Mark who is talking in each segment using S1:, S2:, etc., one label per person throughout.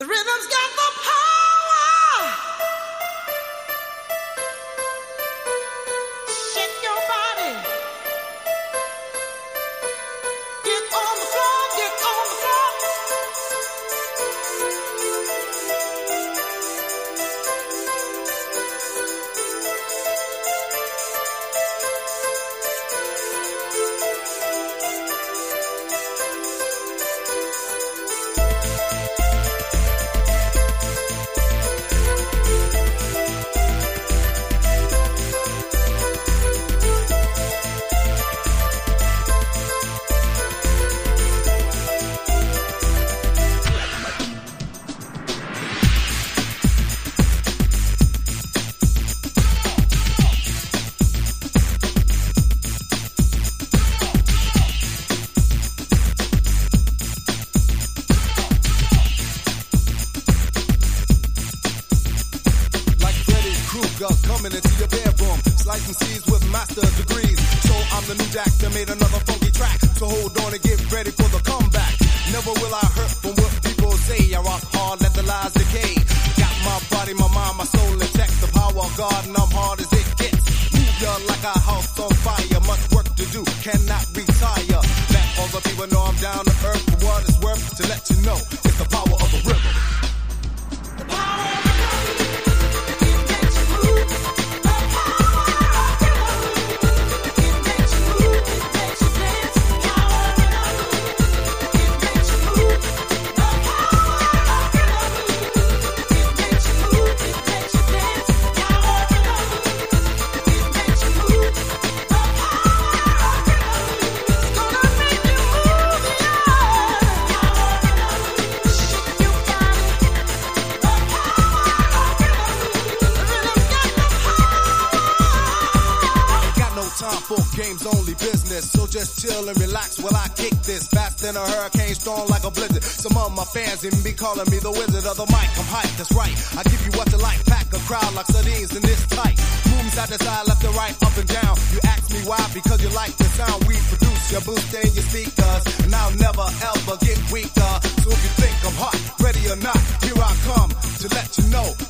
S1: The rhythm's got the power.
S2: nigga coming into your bedroom. Slicing seeds with master degrees. So I'm the new Jack that made another funky track. So hold on and get ready for the comeback. Never will I hurt from what people say. I rock hard, let the lies decay. Got my body, my mind, my soul intact. The power of God, time for games only business. So just chill and relax while I kick this. Fast than a hurricane storm like a blizzard. Some of my fans even be calling me the wizard of the mic. I'm hype, that's right. I give you what you like. Pack a crowd like sardines in this tight. Moves side to side, left to right, up and down. You ask me why? Because you like the sound we produce. Your boost and your speakers. And I'll never ever get weaker. So if you think I'm hot, ready or not, here I come to let you know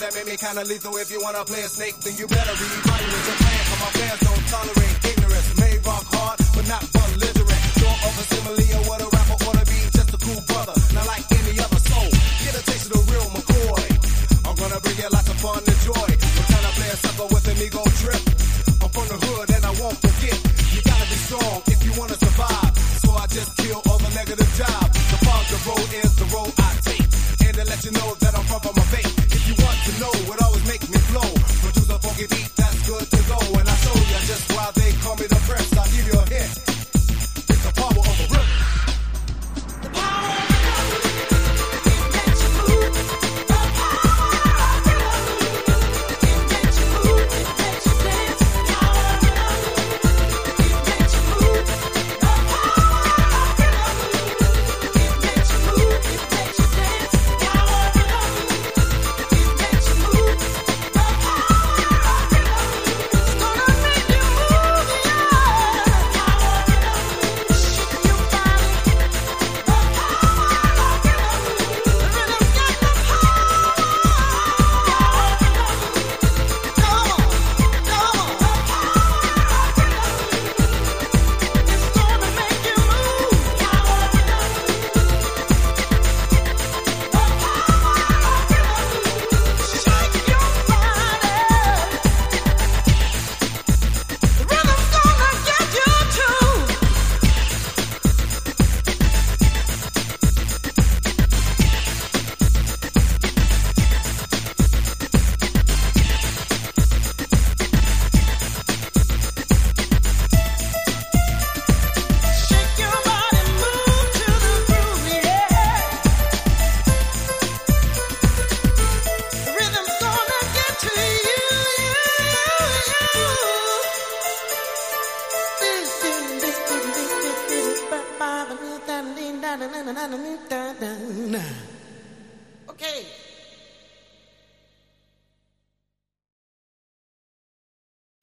S2: kinda lethal. If you wanna play a snake, then you better reevaluate your plan. Cause my fans don't tolerate ignorance. May rock hard, but not belligerent. Don't over simile or what a rapper ought to be. Just a cool brother,
S1: Okay.